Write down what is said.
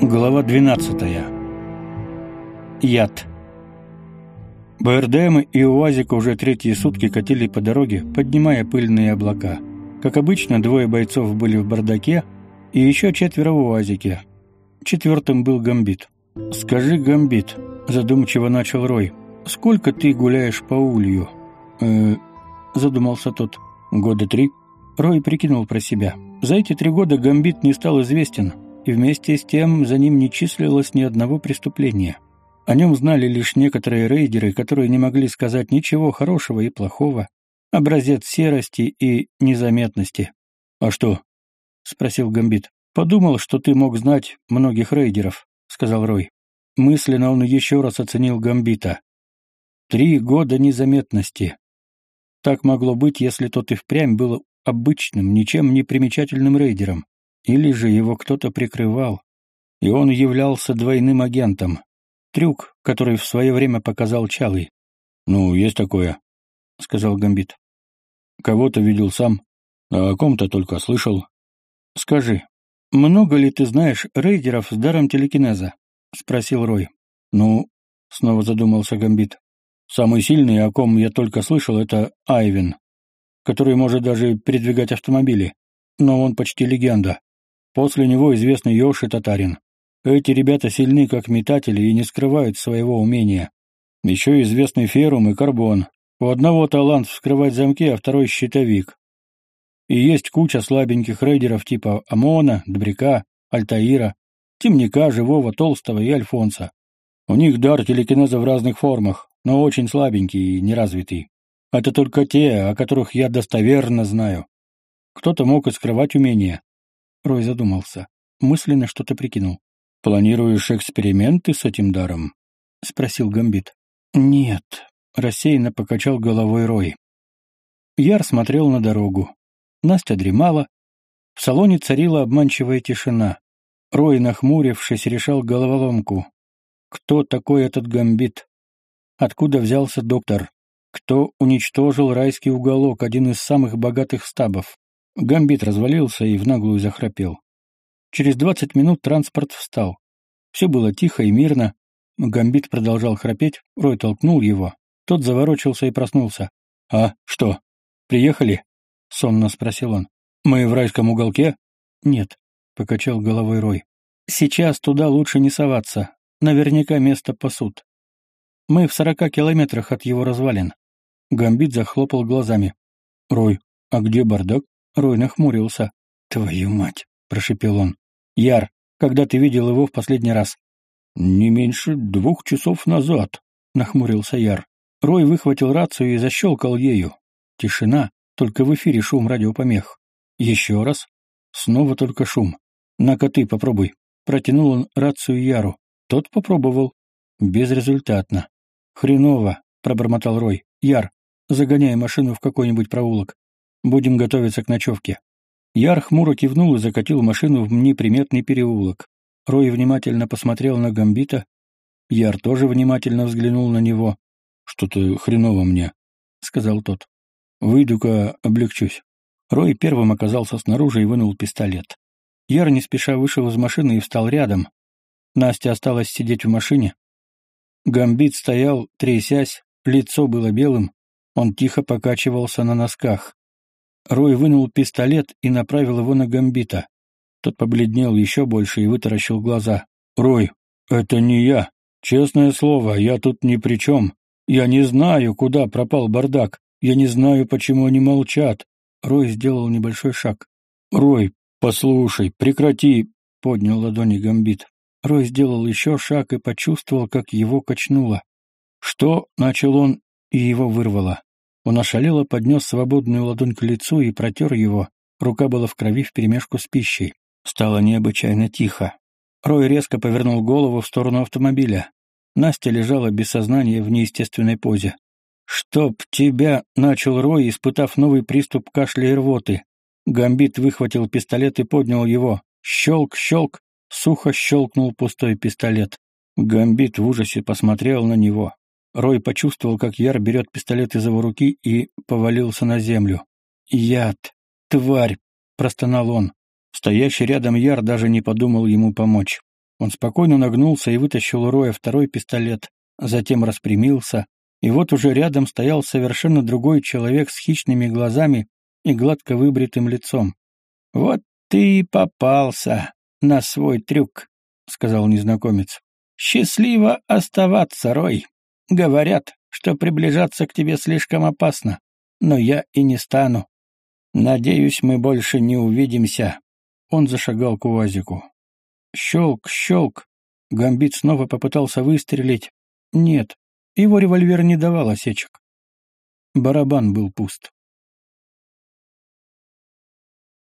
Глава 12. Яд. БРДМ и УАЗик уже третьи сутки катили по дороге, поднимая пыльные облака. Как обычно, двое бойцов были в бардаке, и еще четверо в УАЗике. Четвертым был Гамбит. «Скажи, Гамбит», — задумчиво начал Рой, — «сколько ты гуляешь по улью?» «Э-э», задумался тот. «Года три». Рой прикинул про себя. За эти три года Гамбит не стал известен, и вместе с тем за ним не числилось ни одного преступления. О нем знали лишь некоторые рейдеры, которые не могли сказать ничего хорошего и плохого, образец серости и незаметности. «А что?» — спросил Гамбит. «Подумал, что ты мог знать многих рейдеров», — сказал Рой. Мысленно он еще раз оценил Гамбита. Три года незаметности. Так могло быть, если тот и впрямь был обычным, ничем не примечательным рейдером. Или же его кто-то прикрывал, и он являлся двойным агентом. Трюк, который в свое время показал Чалый. «Ну, есть такое», — сказал Гамбит. «Кого-то видел сам, а о ком-то только слышал. Скажи, много ли ты знаешь рейдеров с даром телекинеза?» — спросил Рой. «Ну», — снова задумался Гамбит. «Самый сильный, о ком я только слышал, это Айвин, который может даже передвигать автомобили. Но он почти легенда. После него известный Йоши Татарин. Эти ребята сильны как метатели и не скрывают своего умения. Еще известный Ферум и Карбон. У одного талант вскрывать замки, а второй — щитовик. И есть куча слабеньких рейдеров типа Амона, Добряка, Альтаира, Темника, Живого, Толстого и Альфонса. У них дар телекинеза в разных формах, но очень слабенький и неразвитый. Это только те, о которых я достоверно знаю. Кто-то мог и скрывать умения, Рой задумался. Мысленно что-то прикинул. «Планируешь эксперименты с этим даром?» — спросил Гамбит. «Нет», — рассеянно покачал головой Рой. Яр смотрел на дорогу. Настя дремала. В салоне царила обманчивая тишина. Рой, нахмурившись, решал головоломку. Кто такой этот Гамбит? Откуда взялся доктор? Кто уничтожил райский уголок, один из самых богатых стабов? Гамбит развалился и в наглую захрапел. Через двадцать минут транспорт встал. Все было тихо и мирно. Гамбит продолжал храпеть, Рой толкнул его. Тот заворочился и проснулся. «А, что, приехали?» — сонно спросил он. «Мы в райском уголке?» «Нет», — покачал головой Рой. «Сейчас туда лучше не соваться. Наверняка место пасут. Мы в сорока километрах от его развалин». Гамбит захлопал глазами. «Рой, а где бардак?» Рой нахмурился. «Твою мать!» — прошепел он. «Яр, когда ты видел его в последний раз?» «Не меньше двух часов назад», — нахмурился Яр. Рой выхватил рацию и защелкал ею. Тишина, только в эфире шум радиопомех. Еще раз. Снова только шум. «На-ка ты попробуй». Протянул он рацию Яру. Тот попробовал. Безрезультатно. «Хреново», — пробормотал Рой. «Яр, загоняй машину в какой-нибудь проулок. Будем готовиться к ночевке». Яр хмуро кивнул и закатил машину в неприметный переулок. Рой внимательно посмотрел на Гамбита. Яр тоже внимательно взглянул на него. «Что-то хреново мне», — сказал тот. «Выйду-ка, облегчусь». Рой первым оказался снаружи и вынул пистолет. Яр не спеша вышел из машины и встал рядом. Настя осталась сидеть в машине. Гамбит стоял, трясясь, лицо было белым, он тихо покачивался на носках. Рой вынул пистолет и направил его на Гамбита. Тот побледнел еще больше и вытаращил глаза. «Рой, это не я. Честное слово, я тут ни при чем. Я не знаю, куда пропал бардак. Я не знаю, почему они молчат». Рой сделал небольшой шаг. «Рой, послушай, прекрати!» — поднял ладони Гамбит. Рой сделал еще шаг и почувствовал, как его качнуло. «Что?» — начал он, и его вырвало. Он ошалело поднес свободную ладонь к лицу и протер его. Рука была в крови вперемешку с пищей. Стало необычайно тихо. Рой резко повернул голову в сторону автомобиля. Настя лежала без сознания в неестественной позе. «Чтоб тебя!» — начал Рой, испытав новый приступ кашля и рвоты. Гамбит выхватил пистолет и поднял его. Щелк, щелк, сухо щелкнул пустой пистолет. Гамбит в ужасе посмотрел на него. Рой почувствовал, как Яр берет пистолет из его руки и повалился на землю. «Яд! Тварь!» — простонал он. Стоящий рядом Яр даже не подумал ему помочь. Он спокойно нагнулся и вытащил у Роя второй пистолет, затем распрямился, и вот уже рядом стоял совершенно другой человек с хищными глазами и гладко выбритым лицом. «Вот ты и попался на свой трюк», — сказал незнакомец. «Счастливо оставаться, Рой. Говорят, что приближаться к тебе слишком опасно, но я и не стану. Надеюсь, мы больше не увидимся». Он зашагал к УАЗику. Щелк, щелк. Гамбит снова попытался выстрелить. Нет, его револьвер не давал осечек. Барабан был пуст.